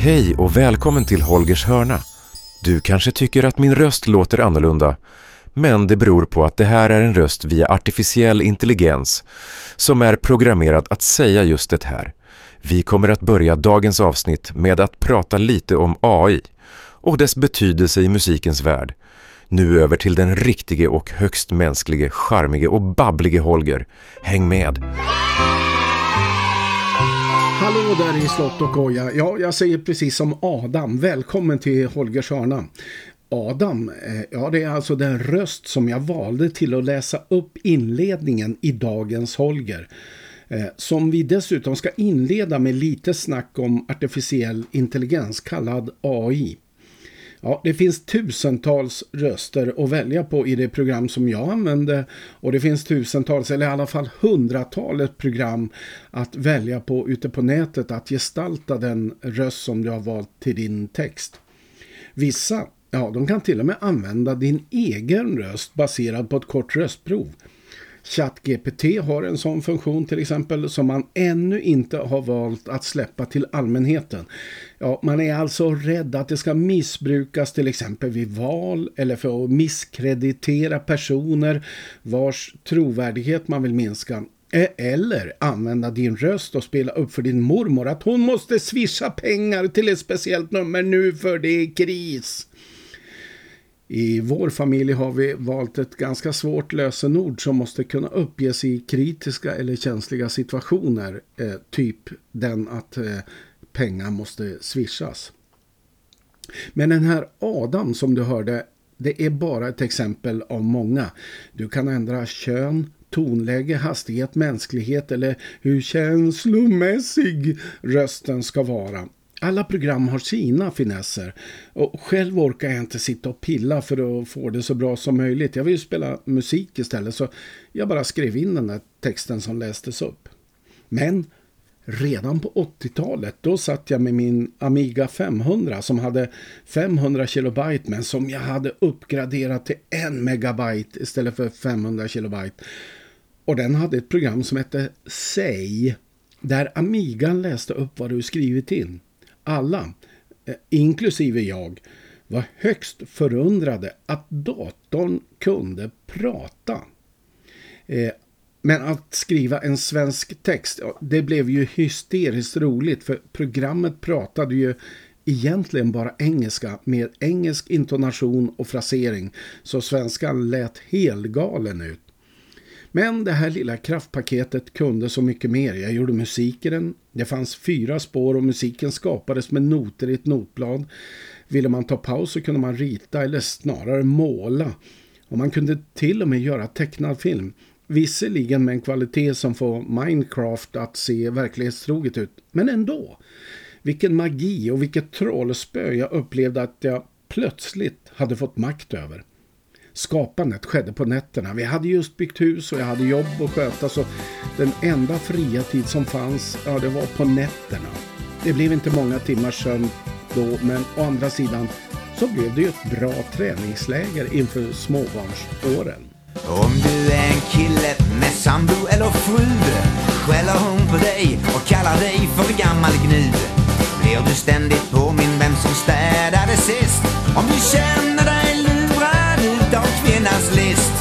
Hej och välkommen till Holgers hörna. Du kanske tycker att min röst låter annorlunda, men det beror på att det här är en röst via artificiell intelligens som är programmerad att säga just det här. Vi kommer att börja dagens avsnitt med att prata lite om AI och dess betydelse i musikens värld. Nu över till den riktige och högst mänsklige, charmige och babblige Holger. Häng med! Hallå där i slott och koja. Ja, jag säger precis som Adam. Välkommen till Holgers hörna. Adam, eh, ja det är alltså den röst som jag valde till att läsa upp inledningen i dagens Holger. Eh, som vi dessutom ska inleda med lite snack om artificiell intelligens kallad AI. Ja, det finns tusentals röster att välja på i det program som jag använde och det finns tusentals eller i alla fall hundratalet program att välja på ute på nätet att gestalta den röst som du har valt till din text. Vissa, ja de kan till och med använda din egen röst baserad på ett kort röstprov. ChatGPT har en sån funktion till exempel som man ännu inte har valt att släppa till allmänheten. Ja, man är alltså rädd att det ska missbrukas till exempel vid val eller för att misskreditera personer vars trovärdighet man vill minska. Eller använda din röst och spela upp för din mormor att hon måste swisha pengar till ett speciellt nummer nu för det är kris. I vår familj har vi valt ett ganska svårt lösenord som måste kunna uppges i kritiska eller känsliga situationer. Eh, typ den att eh, pengar måste swishas. Men den här Adam som du hörde, det är bara ett exempel av många. Du kan ändra kön, tonläge, hastighet, mänsklighet eller hur känslomässig rösten ska vara. Alla program har sina finesser och själv orkar jag inte sitta och pilla för att få det så bra som möjligt. Jag vill spela musik istället så jag bara skrev in den där texten som lästes upp. Men redan på 80-talet då satt jag med min Amiga 500 som hade 500 kilobyte men som jag hade uppgraderat till 1 megabyte istället för 500 kilobyte. Och den hade ett program som hette Say där Amigan läste upp vad du skrivit in alla, eh, inklusive jag, var högst förundrade att datorn kunde prata. Eh, men att skriva en svensk text, det blev ju hysteriskt roligt för programmet pratade ju egentligen bara engelska med engelsk intonation och frasering så svenskan lät helgalen ut. Men det här lilla kraftpaketet kunde så mycket mer. Jag gjorde musik i den. Det fanns fyra spår och musiken skapades med noter i ett notblad. Ville man ta paus så kunde man rita eller snarare måla. Och man kunde till och med göra tecknad film. Visserligen med en kvalitet som får Minecraft att se verklighetstroget ut. Men ändå. Vilken magi och vilket trollspö jag upplevde att jag plötsligt hade fått makt över skapandet skedde på nätterna. Vi hade just byggt hus och jag hade jobb att sköta så den enda fria tid som fanns, ja det var på nätterna. Det blev inte många timmars sömn då men å andra sidan så blev det ju ett bra träningsläger inför småbarnsåren. Om du är en kille med sambo eller fru skäller hon på dig och kallar dig för gammal gnu. Blir du ständigt påminn vem som städade sist? Om du känner dig kvinnans list.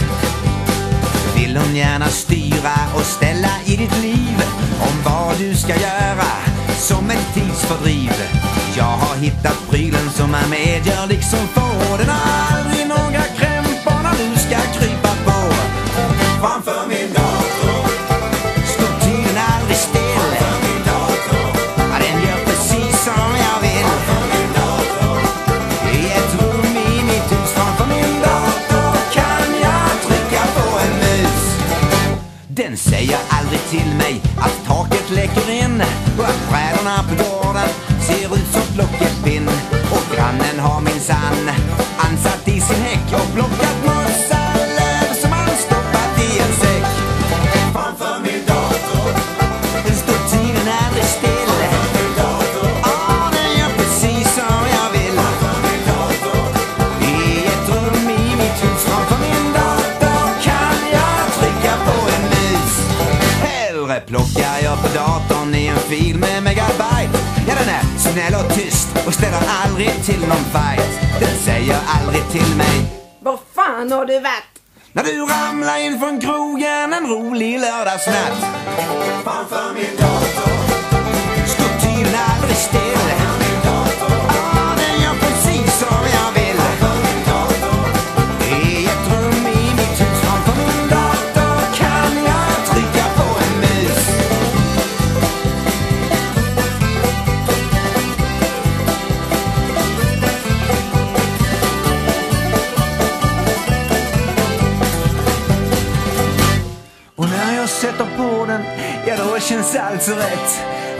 Vill hon gärna styra och ställa i ditt liv Om vad du ska göra som ett tidsfördriv? Jag har hittat prylen som är medgör liksom får Den aldrig till mig att taket läcker in och att brädorna på gården ser ut som plockepinn. Och grannen har min sann fil med megabyte. Ja, den är snäll och tyst och ställer aldrig till någon fight. Den säger aldrig till mig. Var fan har du varit? När du ramlar in från krogen en rolig lördagsnatt. Framför min dator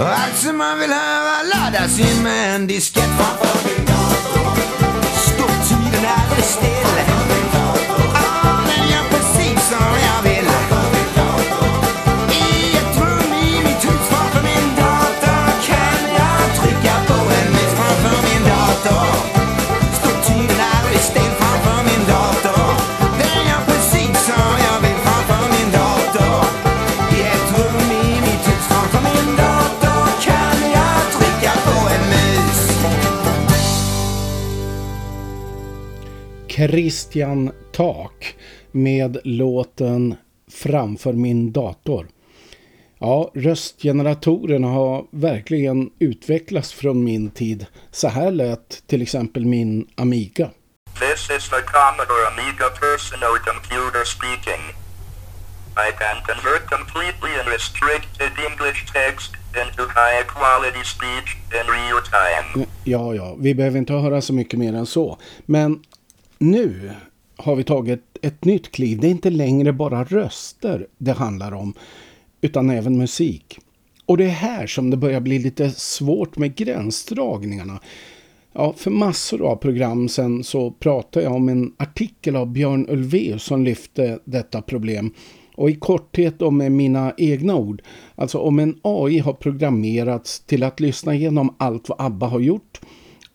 allt som man vill höra laddas in med en diskett. Står tiden aldrig still. Christian Tak med låten Framför min dator. Ja, röstgeneratorerna har verkligen utvecklats från min tid. Så här lät till exempel min Amiga. This is the Commodore Amiga personal computer speaking. I can convert completely unrestricted English text into high quality speech in real time. Ja, ja, vi behöver inte höra så mycket mer än så. Men nu har vi tagit ett nytt kliv. Det är inte längre bara röster det handlar om, utan även musik. Och det är här som det börjar bli lite svårt med gränsdragningarna. Ja, för massor av program sen så pratade jag om en artikel av Björn Ulvaeus som lyfte detta problem. Och i korthet och med mina egna ord, alltså om en AI har programmerats till att lyssna igenom allt vad ABBA har gjort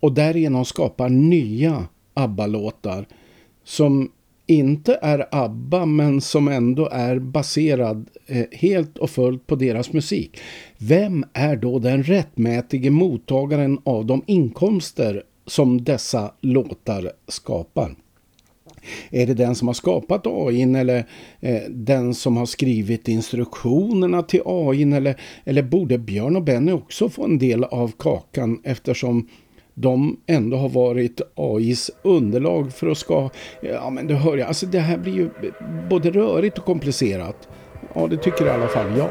och därigenom skapar nya ABBA-låtar som inte är ABBA men som ändå är baserad eh, helt och fullt på deras musik. Vem är då den rättmätige mottagaren av de inkomster som dessa låtar skapar? Är det den som har skapat AI eller eh, den som har skrivit instruktionerna till AI eller, eller borde Björn och Benny också få en del av kakan eftersom de ändå har varit AIs underlag för att ska... Ja men du hör jag, alltså det här blir ju både rörigt och komplicerat. Ja det tycker i alla fall jag.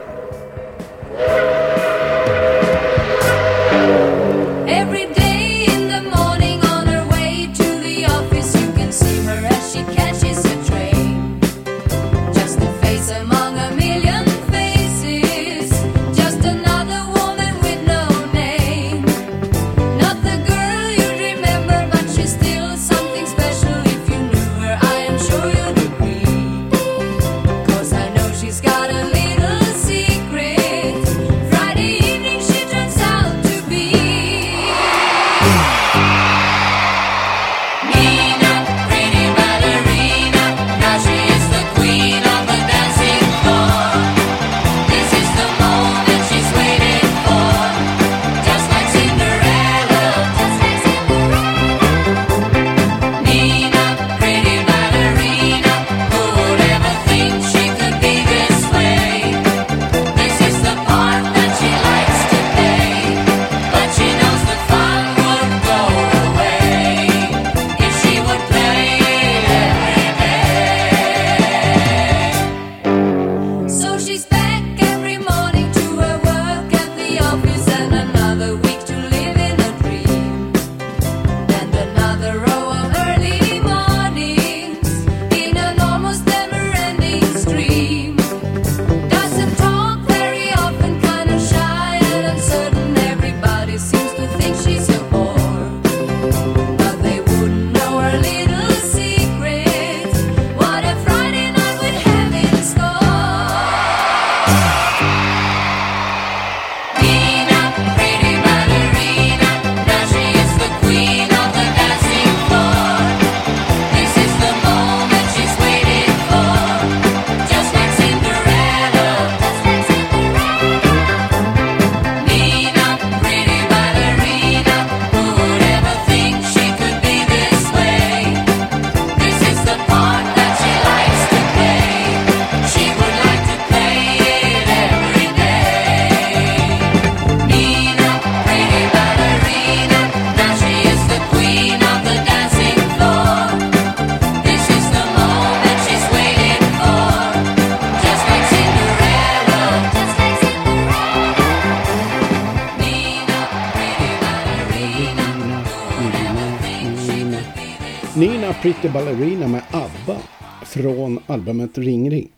Nina Pretty Ballerina med ABBA från albumet Ring Ring.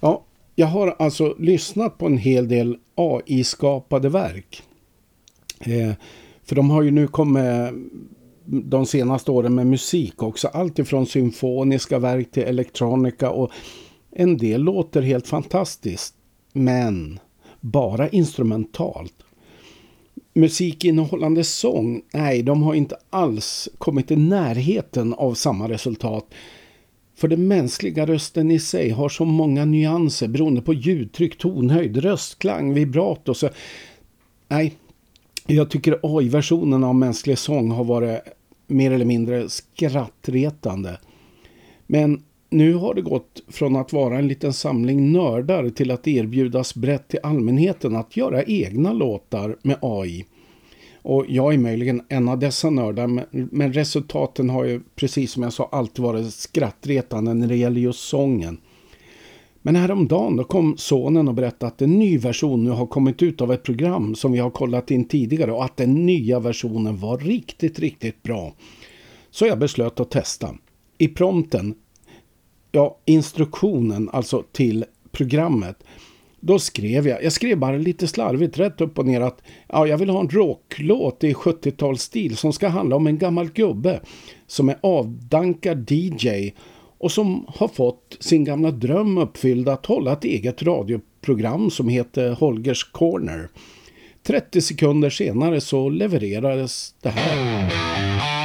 Ja, jag har alltså lyssnat på en hel del AI-skapade verk. Eh, för de har ju nu kommit de senaste åren med musik också. Allt ifrån symfoniska verk till elektronika och en del låter helt fantastiskt. Men bara instrumentalt. Musikinnehållande sång, nej de har inte alls kommit i närheten av samma resultat. För den mänskliga rösten i sig har så många nyanser beroende på ljudtryck, tonhöjd, röstklang, vibrato. Så, nej, jag tycker AI-versionen av mänsklig sång har varit mer eller mindre skrattretande. Men nu har det gått från att vara en liten samling nördar till att erbjudas brett till allmänheten att göra egna låtar med AI. Och jag är möjligen en av dessa nördar men resultaten har ju precis som jag sa alltid varit skrattretande när det gäller just sången. Men häromdagen då kom sonen och berättade att en ny version nu har kommit ut av ett program som vi har kollat in tidigare och att den nya versionen var riktigt, riktigt bra. Så jag beslöt att testa. I prompten, ja instruktionen alltså till programmet, då skrev jag, jag skrev bara lite slarvigt rätt upp och ner att ja, jag vill ha en rocklåt i 70-talsstil som ska handla om en gammal gubbe som är avdankad DJ och som har fått sin gamla dröm uppfylld att hålla ett eget radioprogram som heter Holgers Corner. 30 sekunder senare så levererades det här.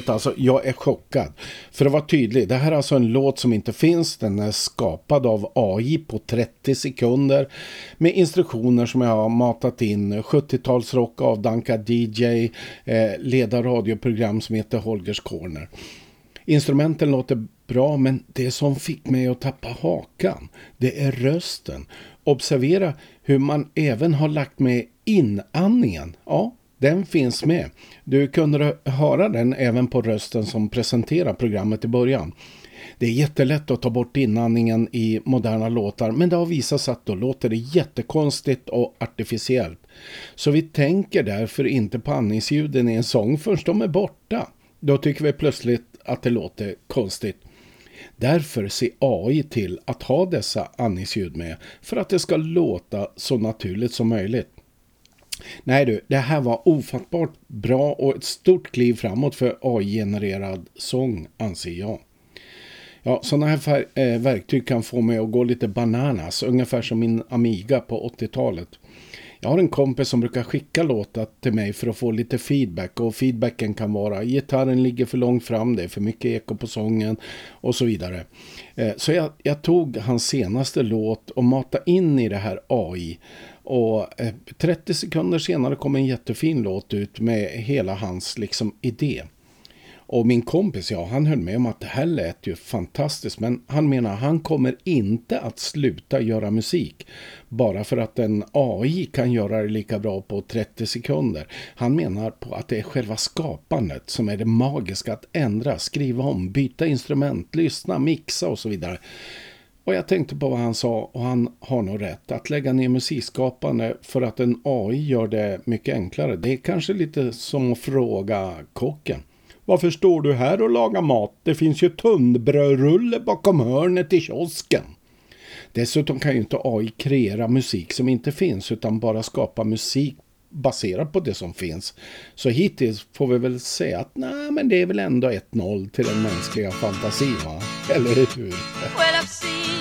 Ärligt alltså, jag är chockad. För att vara tydlig, det här är alltså en låt som inte finns. Den är skapad av AI på 30 sekunder. Med instruktioner som jag har matat in. 70-talsrock avdankad DJ. Eh, leda radioprogram som heter Holgers Corner. Instrumenten låter bra men det som fick mig att tappa hakan det är rösten. Observera hur man även har lagt med inandningen. Ja, den finns med. Du kunde höra den även på rösten som presenterar programmet i början. Det är jättelätt att ta bort inandningen i moderna låtar men det har visat sig att då låter det jättekonstigt och artificiellt. Så vi tänker därför inte på andningsljuden i en sång förrän de är borta. Då tycker vi plötsligt att det låter konstigt. Därför ser AI till att ha dessa andningsljud med för att det ska låta så naturligt som möjligt. Nej du, det här var ofattbart bra och ett stort kliv framåt för AI-genererad sång anser jag. Ja, sådana här eh, verktyg kan få mig att gå lite bananas, ungefär som min Amiga på 80-talet. Jag har en kompis som brukar skicka låtar till mig för att få lite feedback och feedbacken kan vara gitarren ligger för långt fram, det är för mycket eko på sången och så vidare. Eh, så jag, jag tog hans senaste låt och matade in i det här AI och eh, 30 sekunder senare kom en jättefin låt ut med hela hans liksom idé. Och min kompis, ja, han höll med om att det här lät ju fantastiskt. Men han menar han kommer inte att sluta göra musik. Bara för att en AI kan göra det lika bra på 30 sekunder. Han menar på att det är själva skapandet som är det magiska. Att ändra, skriva om, byta instrument, lyssna, mixa och så vidare. Och jag tänkte på vad han sa och han har nog rätt. Att lägga ner musikskapande för att en AI gör det mycket enklare. Det är kanske lite som att fråga kocken. Varför står du här och lagar mat? Det finns ju tunnbrödrulle bakom hörnet i kiosken. Dessutom kan ju inte AI kreera musik som inte finns utan bara skapa musik baserat på det som finns. Så hittills får vi väl säga att nej men det är väl ändå 1-0 till den mänskliga fantasin va? Eller hur? have seen.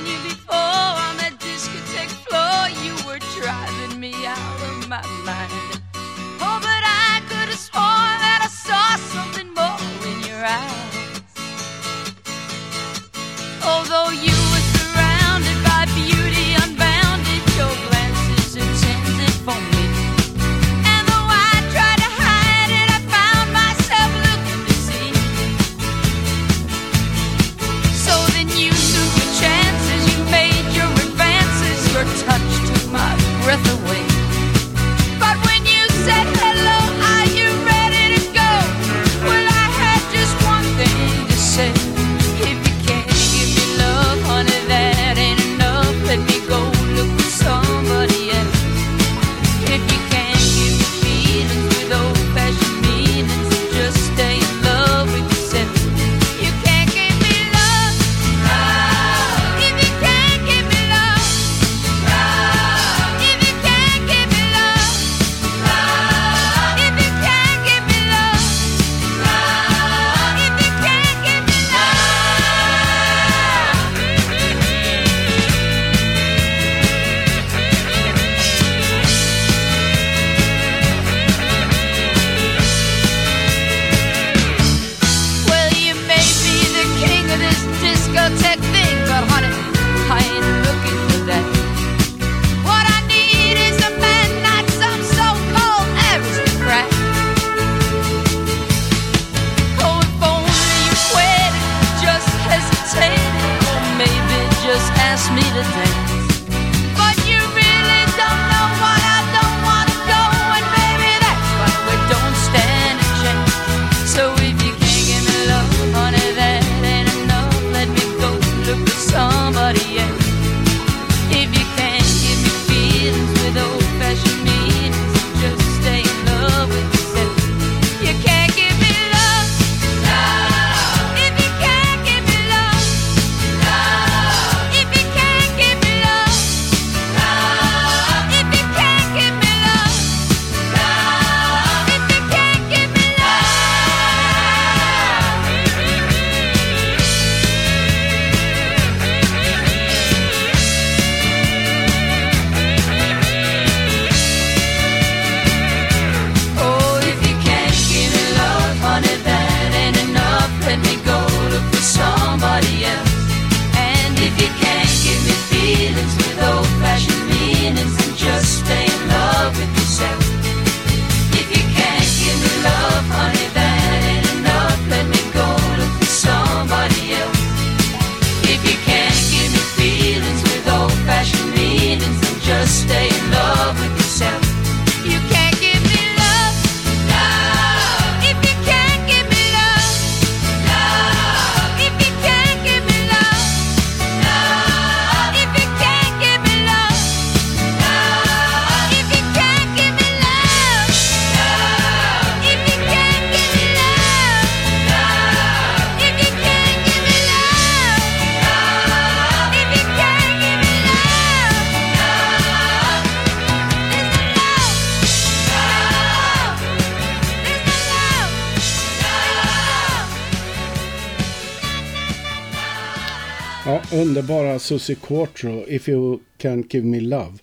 Underbara Susie Quattro, If You Can't Give Me Love.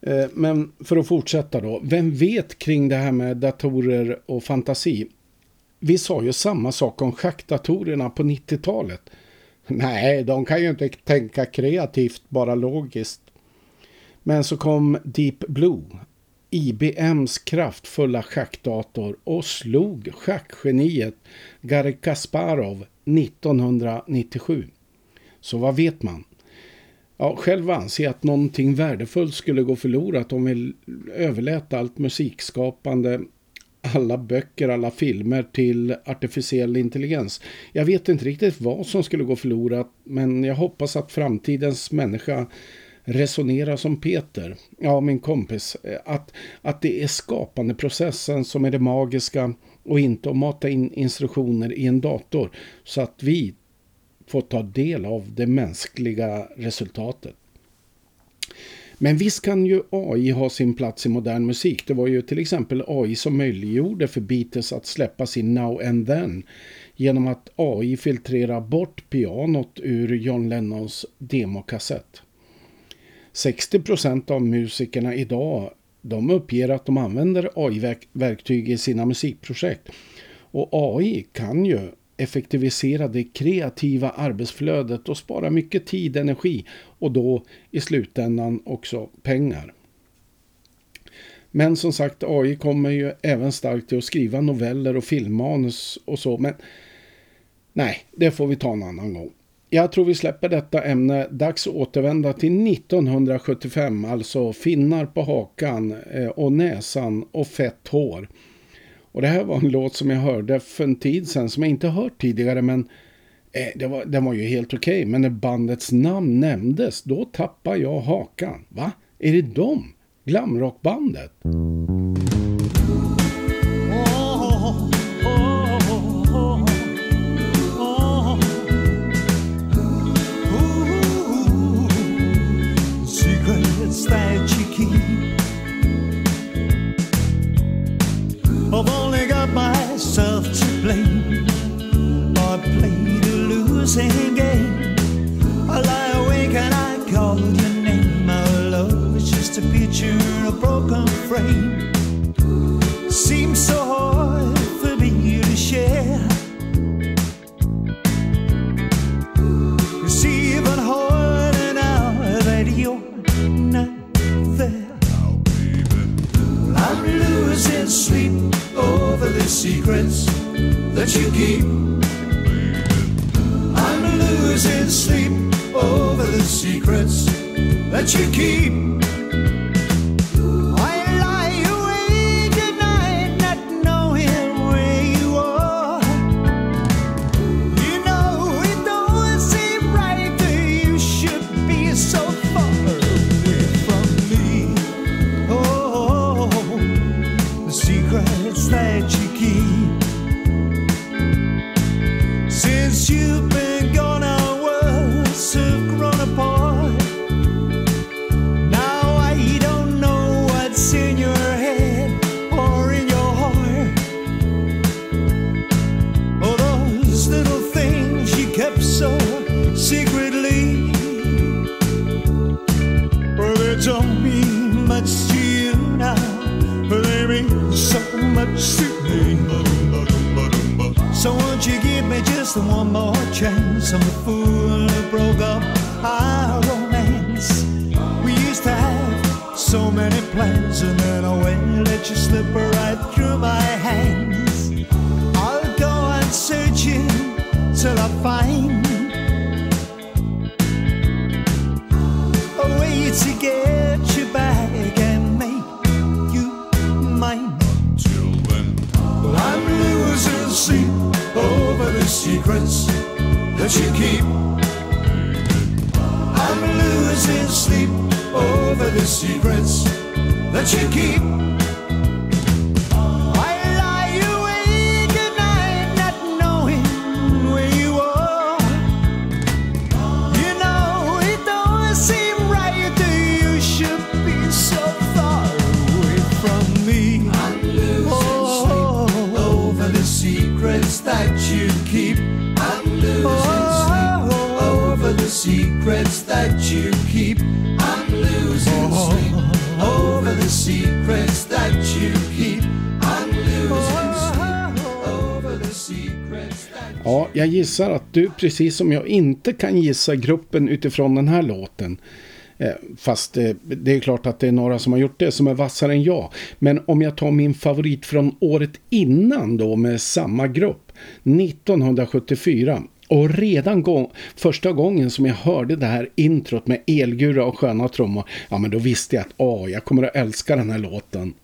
Eh, men för att fortsätta då. Vem vet kring det här med datorer och fantasi? Vi sa ju samma sak om schackdatorerna på 90-talet. Nej, de kan ju inte tänka kreativt, bara logiskt. Men så kom Deep Blue, IBMs kraftfulla schackdator och slog schackgeniet Garry Kasparov 1997. Så vad vet man? Ja, själv anser jag att någonting värdefullt skulle gå förlorat om vi överlät allt musikskapande, alla böcker, alla filmer till artificiell intelligens. Jag vet inte riktigt vad som skulle gå förlorat, men jag hoppas att framtidens människa resonerar som Peter, ja min kompis, att, att det är skapandeprocessen som är det magiska och inte att mata in instruktioner i en dator så att vi fått ta del av det mänskliga resultatet. Men visst kan ju AI ha sin plats i modern musik. Det var ju till exempel AI som möjliggjorde för Beatles att släppa sin Now and Then genom att AI filtrera bort pianot ur John Lennons demokassett. 60% av musikerna idag de uppger att de använder AI-verktyg i sina musikprojekt. Och AI kan ju effektivisera det kreativa arbetsflödet och spara mycket tid, energi och då i slutändan också pengar. Men som sagt, AI kommer ju även starkt till att skriva noveller och filmmanus och så, men nej, det får vi ta en annan gång. Jag tror vi släpper detta ämne. Dags att återvända till 1975, alltså finnar på hakan eh, och näsan och fett hår. Och det här var en låt som jag hörde för en tid sedan som jag inte hört tidigare men eh, det var, den var ju helt okej. Men när bandets namn nämndes då tappade jag hakan. Va? Är det dem? Glamrockbandet? Mm. A picture in a broken frame. Seems so hard for me to share. It's even harder now that you're not there. I'm losing sleep over the secrets that you keep. I'm losing sleep over the secrets that you keep. gissar att du, precis som jag, inte kan gissa gruppen utifrån den här låten. Eh, fast eh, det är klart att det är några som har gjort det som är vassare än jag. Men om jag tar min favorit från året innan då med samma grupp, 1974. Och redan gång, första gången som jag hörde det här introt med elgura och sköna trummor, ja men då visste jag att åh, jag kommer att älska den här låten.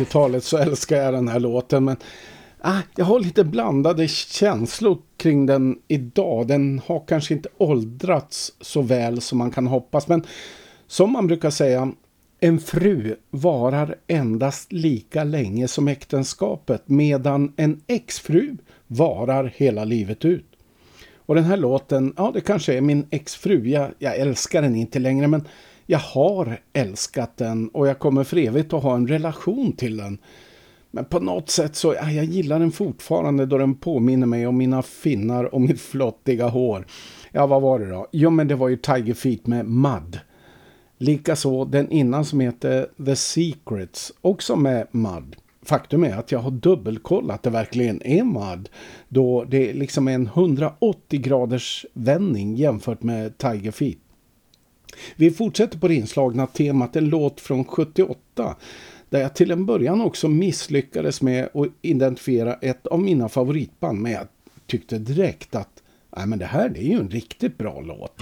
80-talet så älskar jag den här låten. Men ah, jag har lite blandade känslor kring den idag. Den har kanske inte åldrats så väl som man kan hoppas. Men som man brukar säga, en fru varar endast lika länge som äktenskapet medan en exfru varar hela livet ut. Och den här låten, ja det kanske är min exfru, jag, jag älskar den inte längre men jag har älskat den och jag kommer för evigt att ha en relation till den. Men på något sätt så, ja, jag gillar den fortfarande då den påminner mig om mina finnar och mitt flottiga hår. Ja, vad var det då? Jo, men det var ju Tiger Feet med Mud. Likaså den innan som heter The Secrets, också med Mud. Faktum är att jag har dubbelkollat att det verkligen är Mud då det liksom är en 180 graders vändning jämfört med Tiger Feet. Vi fortsätter på det inslagna temat en låt från 78 där jag till en början också misslyckades med att identifiera ett av mina favoritband men jag tyckte direkt att Nej, men det här det är ju en riktigt bra låt.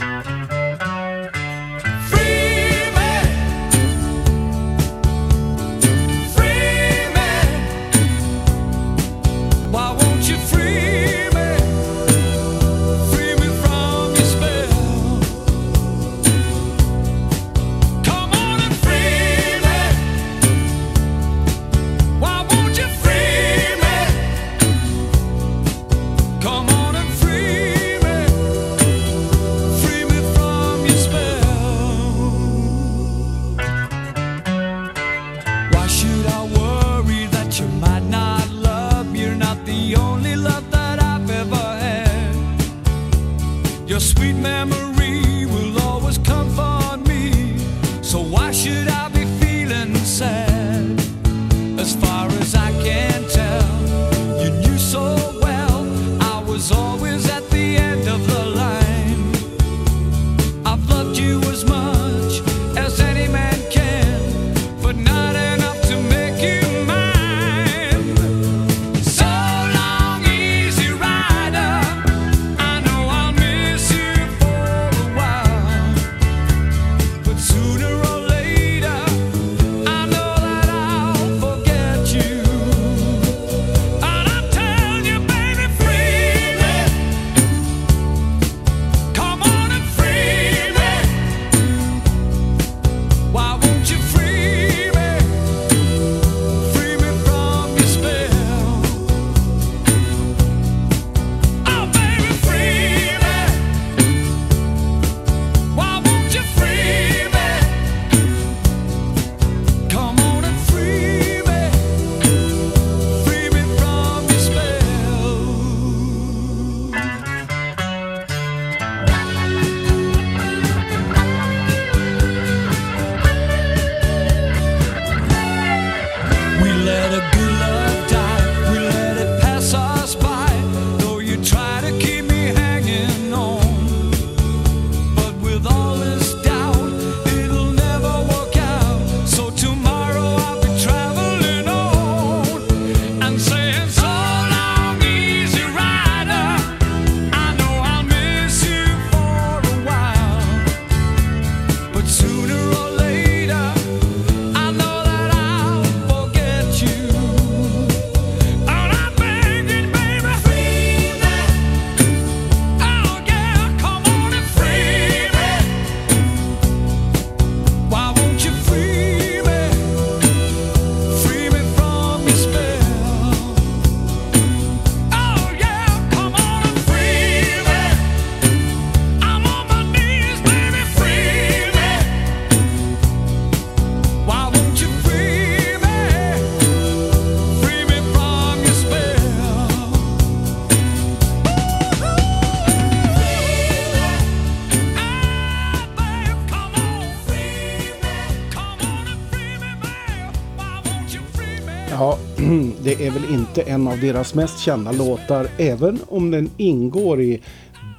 Inte en av deras mest kända låtar, även om den ingår i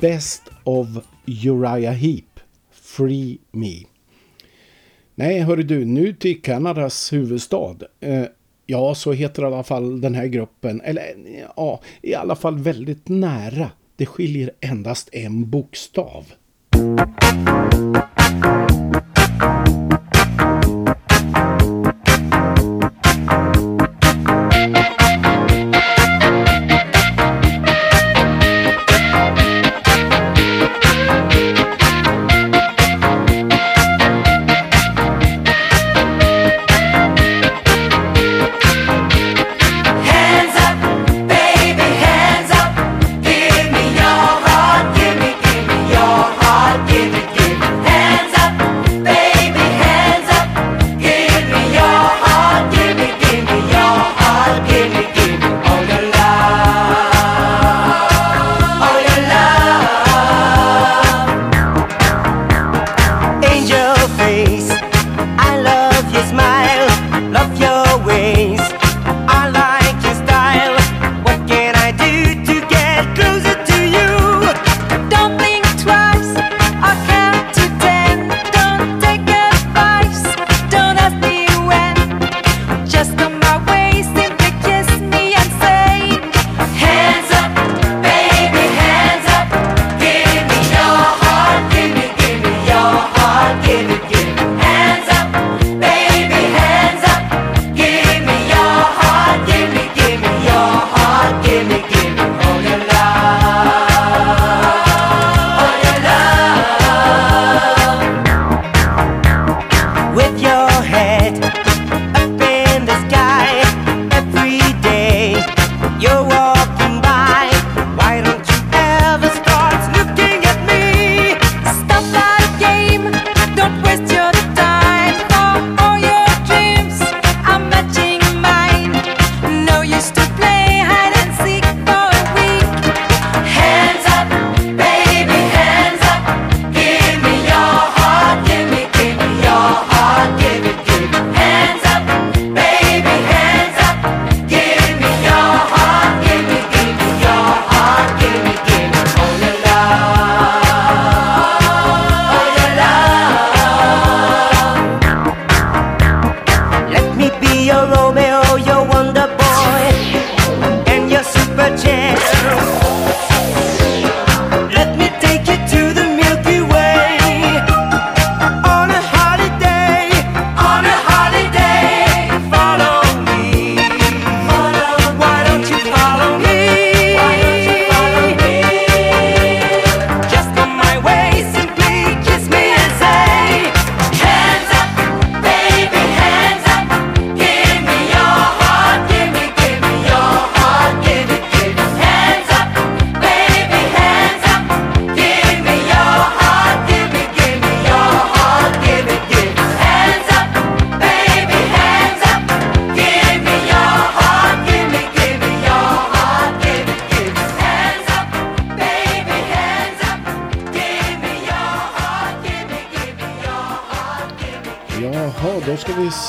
Best of Uriah Heep, Free Me. Nej, hörru du, nu till Kanadas huvudstad. Eh, ja, så heter i alla fall den här gruppen, eller ja, i alla fall väldigt nära. Det skiljer endast en bokstav.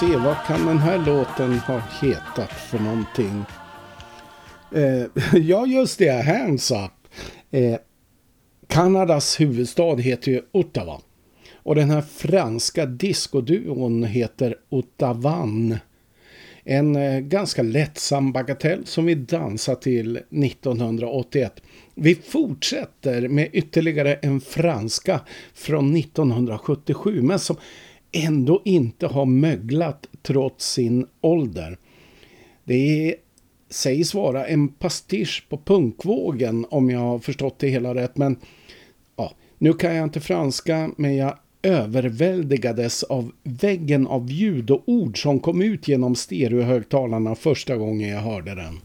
Se. Vad kan den här låten ha hetat för någonting? Eh, ja, just det. Hands Up. Eh, Kanadas huvudstad heter ju Ottawa. Och den här franska discoduon heter Ottavan. En eh, ganska lättsam bagatell som vi dansar till 1981. Vi fortsätter med ytterligare en franska från 1977 men som ändå inte har möglat trots sin ålder. Det är, sägs vara en pastisch på punkvågen om jag har förstått det hela rätt men ja, nu kan jag inte franska men jag överväldigades av väggen av ljud och ord som kom ut genom stereohögtalarna första gången jag hörde den.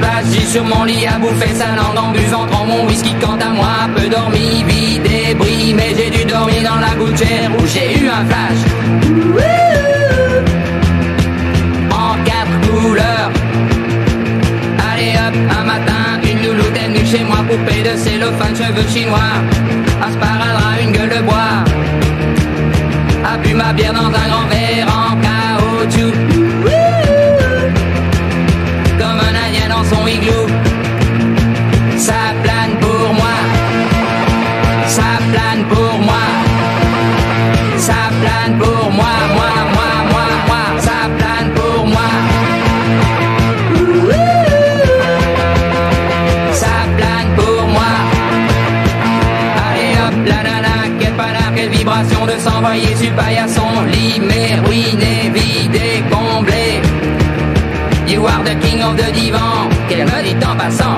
Place, j'ai sur mon lit à bouffer sa langue en buvant mon whisky quant à moi, peu dormi, vide et bris, mais j'ai dû dormir dans la gouttière où j'ai eu un flash. En quatre couleurs. Allez hop, un matin, une louloute est venue chez moi, poupée de cellophane, cheveux chinois, un sparadrap, une gueule de bois. A bu ma bière dans un grand verre en caoutchouc. S'envoyer sur paillasson. Limé, ruiné, vidé, comblé. You are the king of the divan, qu'elle me dit en passant.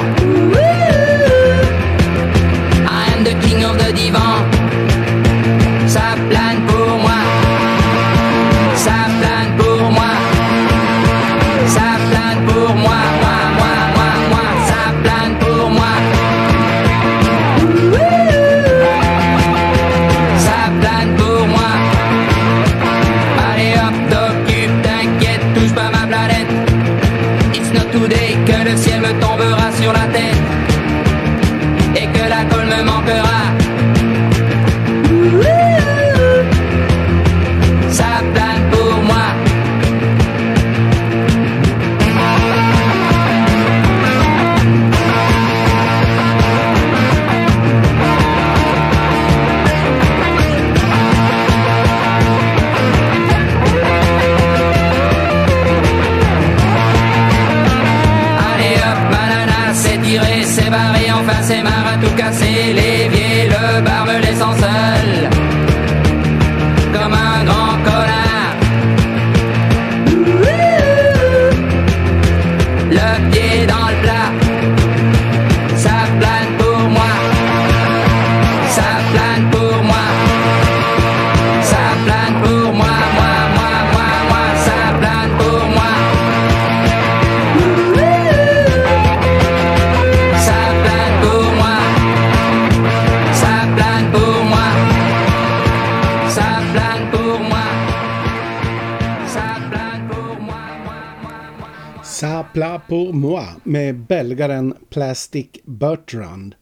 Plastic Bertrand.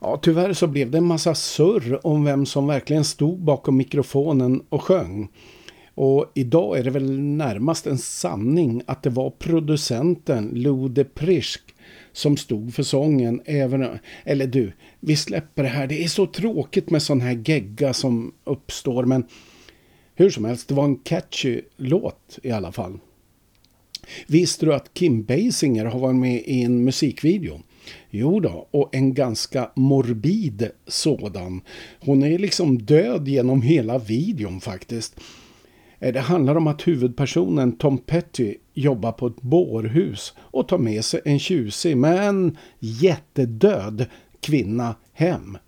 Ja, tyvärr så blev det en massa surr om vem som verkligen stod bakom mikrofonen och sjöng. Och idag är det väl närmast en sanning att det var producenten Lou de Prisk som stod för sången. Även, eller du, vi släpper det här. Det är så tråkigt med sån här gegga som uppstår. Men hur som helst, det var en catchy låt i alla fall. Visste du att Kim Basinger har varit med i en musikvideo? Jo då, och en ganska morbid sådan. Hon är liksom död genom hela videon faktiskt. Eh, det handlar om att huvudpersonen Tom Petty jobbar på ett bårhus och tar med sig en tjusig men jättedöd kvinna hem.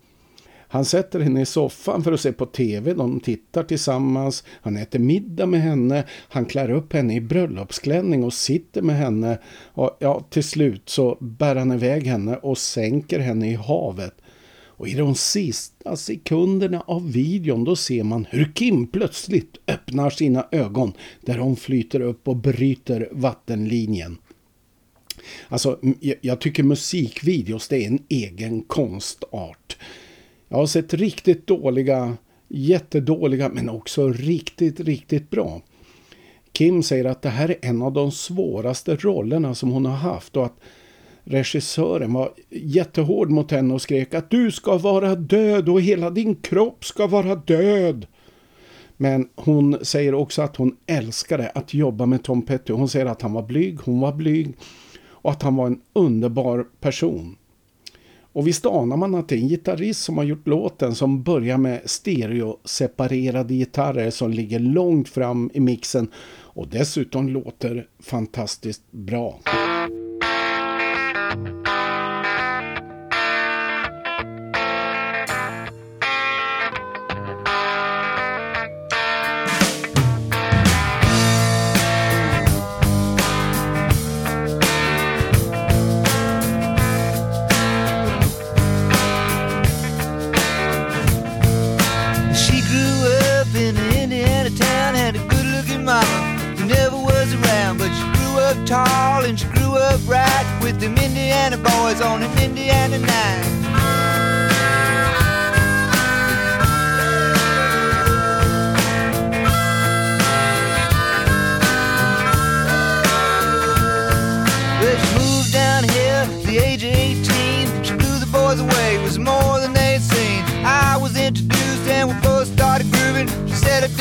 Han sätter henne i soffan för att se på tv, de tittar tillsammans, han äter middag med henne, han klär upp henne i bröllopsklänning och sitter med henne och ja, till slut så bär han iväg henne och sänker henne i havet. Och i de sista sekunderna av videon då ser man hur Kim plötsligt öppnar sina ögon där hon flyter upp och bryter vattenlinjen. Alltså, jag- jag tycker musikvideos det är en egen konstart. Jag har sett riktigt dåliga, jättedåliga men också riktigt, riktigt bra. Kim säger att det här är en av de svåraste rollerna som hon har haft och att regissören var jättehård mot henne och skrek att du ska vara död och hela din kropp ska vara död. Men hon säger också att hon älskade att jobba med Tom Petty. Hon säger att han var blyg, hon var blyg och att han var en underbar person. Och visst anar man att det är en gitarrist som har gjort låten som börjar med stereoseparerade gitarrer som ligger långt fram i mixen och dessutom låter fantastiskt bra.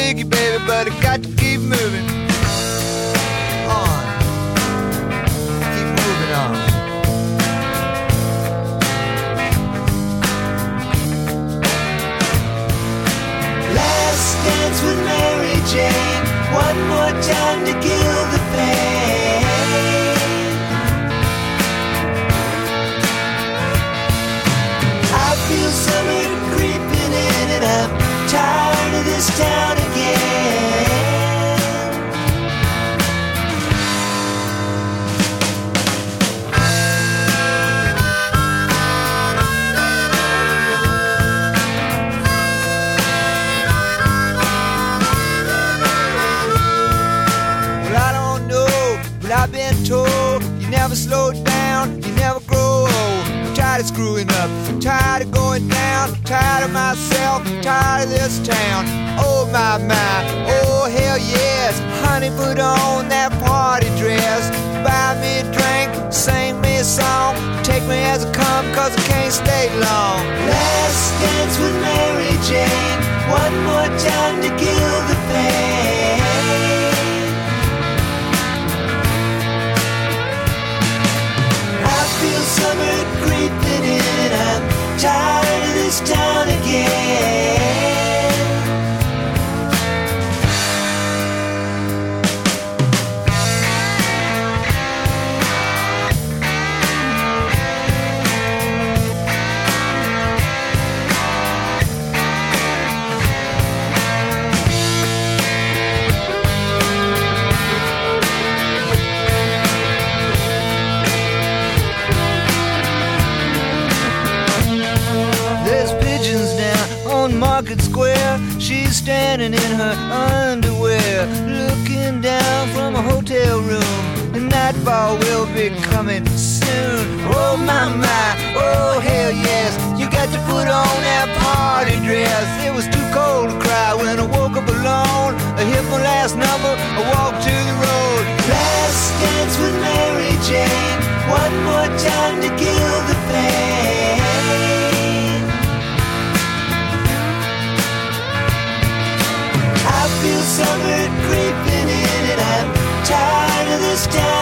Dig you, baby, but I got to keep moving. On. Keep moving on. Last dance with Mary Jane. One more time to kill the pain. I feel summer creeping in and I'm tired of this town tired of going down, tired of myself, tired of this town. Oh my my, oh hell yes, honey, put on that party dress, buy me a drink, sing me a song, take me as I come, cause I can't stay long. Last dance with Mary Jane, one more time to kill the pain. I feel summer tired of this town again. Underwear, looking down from a hotel room. The nightfall will be coming soon. Oh my my, oh hell yes. You got to put on that party dress. It was too cold to cry when I woke up alone. I hit my last number, I walked to the road. Last dance with Mary Jane. One more time to kill the pain. stay.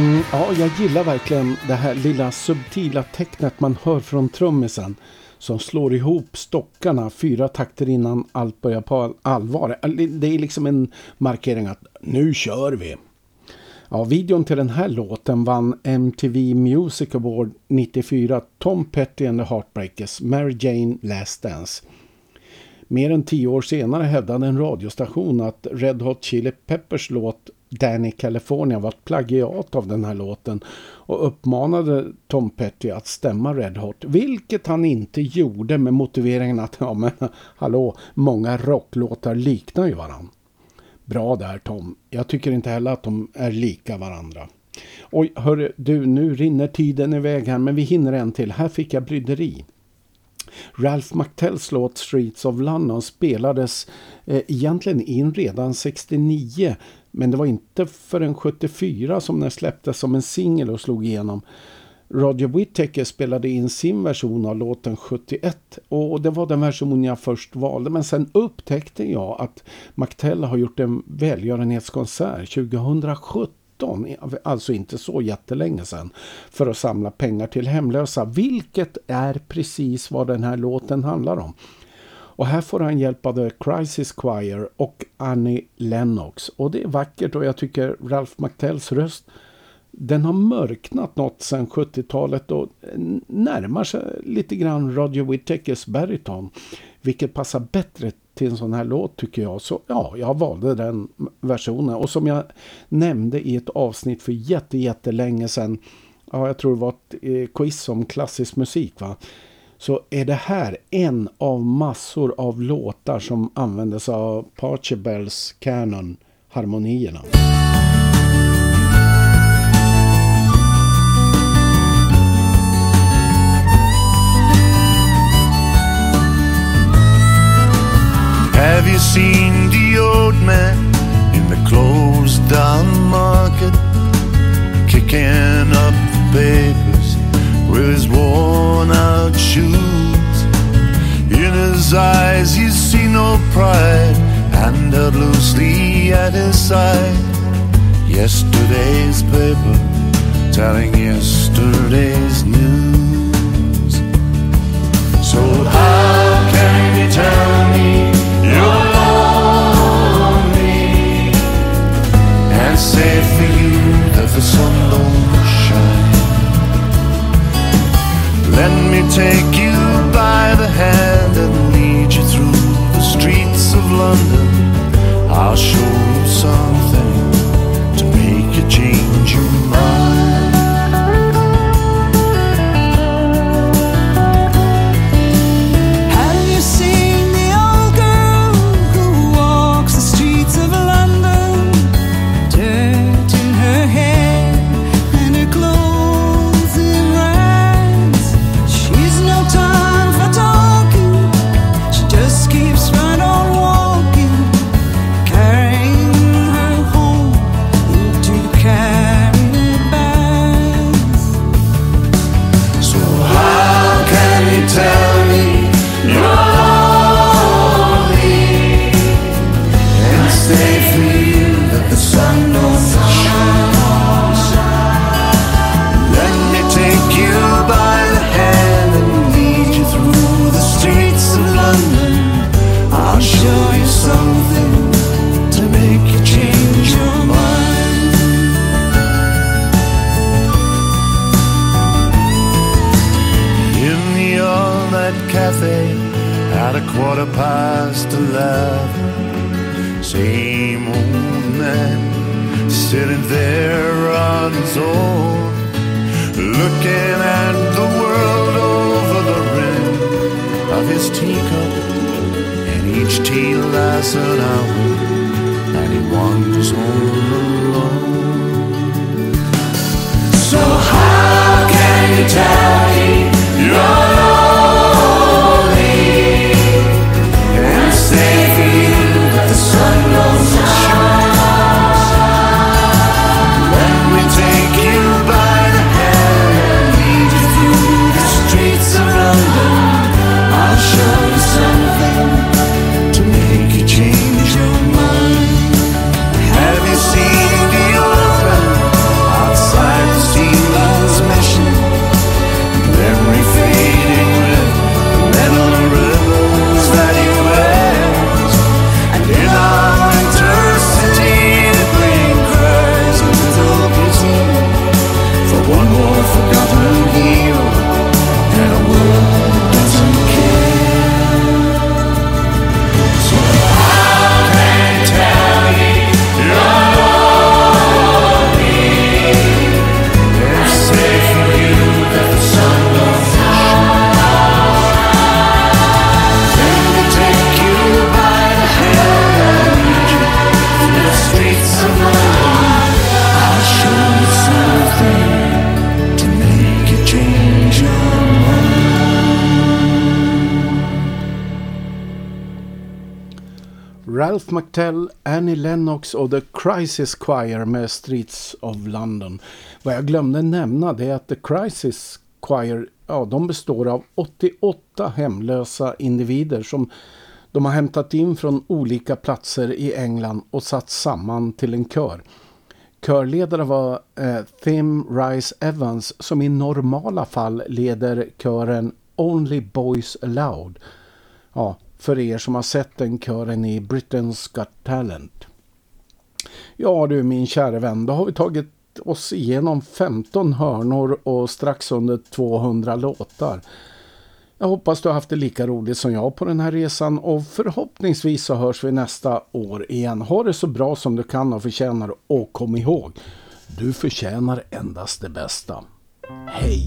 Mm, ja, jag gillar verkligen det här lilla subtila tecknet man hör från trummisen som slår ihop stockarna fyra takter innan allt börjar på allvar. Äh, det är liksom en markering att nu kör vi. Ja, videon till den här låten vann MTV Music Award 94 Tom Petty and the Heartbreakers Mary Jane Last Dance. Mer än tio år senare hävdade en radiostation att Red Hot Chili Peppers låt Danny California var ett plagiat av den här låten och uppmanade Tom Petty att stämma Red Hot, vilket han inte gjorde med motiveringen att ja men hallå, många rocklåtar liknar ju varann. Bra där Tom, jag tycker inte heller att de är lika varandra. Oj, hör du, nu rinner tiden iväg här men vi hinner en till. Här fick jag bryderi. Ralph McTells låt Streets of London spelades eh, egentligen in redan 69 men det var inte förrän 74 som den släpptes som en singel och slog igenom. Roger Whittaker spelade in sin version av låten 71 och det var den version jag först valde men sen upptäckte jag att McTell har gjort en välgörenhetskonsert 2017 alltså inte så jättelänge sedan, för att samla pengar till hemlösa, vilket är precis vad den här låten handlar om. Och här får han hjälp av The Crisis Choir och Annie Lennox. Och det är vackert och jag tycker Ralph McTells röst den har mörknat något sedan 70-talet och närmar sig lite grann Roger Whittakers bariton. Vilket passar bättre till en sån här låt tycker jag. Så ja, jag valde den versionen. Och som jag nämnde i ett avsnitt för jätte, jättelänge sedan. Ja, jag tror det var ett eh, quiz om klassisk musik va så är det här en av massor av låtar som användes av Parchebells Canon harmonierna. Have you seen the old man in the closed down market kicking up the papers with his worn out shoes? In his eyes you see no pride and held loosely at his side yesterday's paper telling yesterday's news. So how can you tell me you're lonely and say for you that the sun don't Let me take you by the hand and lead you through the streets of London. I'll show you something McTell, Annie Lennox och The Crisis Choir med Streets of London. Vad jag glömde nämna det är att The Crisis Choir ja, de består av 88 hemlösa individer som de har hämtat in från olika platser i England och satt samman till en kör. Körledare var eh, Tim Rice Evans som i normala fall leder kören Only Boys Allowed. Ja, för er som har sett den kören i Britain's Got Talent. Ja du min kära vän, då har vi tagit oss igenom 15 hörnor och strax under 200 låtar. Jag hoppas du har haft det lika roligt som jag på den här resan och förhoppningsvis så hörs vi nästa år igen. Ha det så bra som du kan och förtjänar och kom ihåg, du förtjänar endast det bästa. Hej!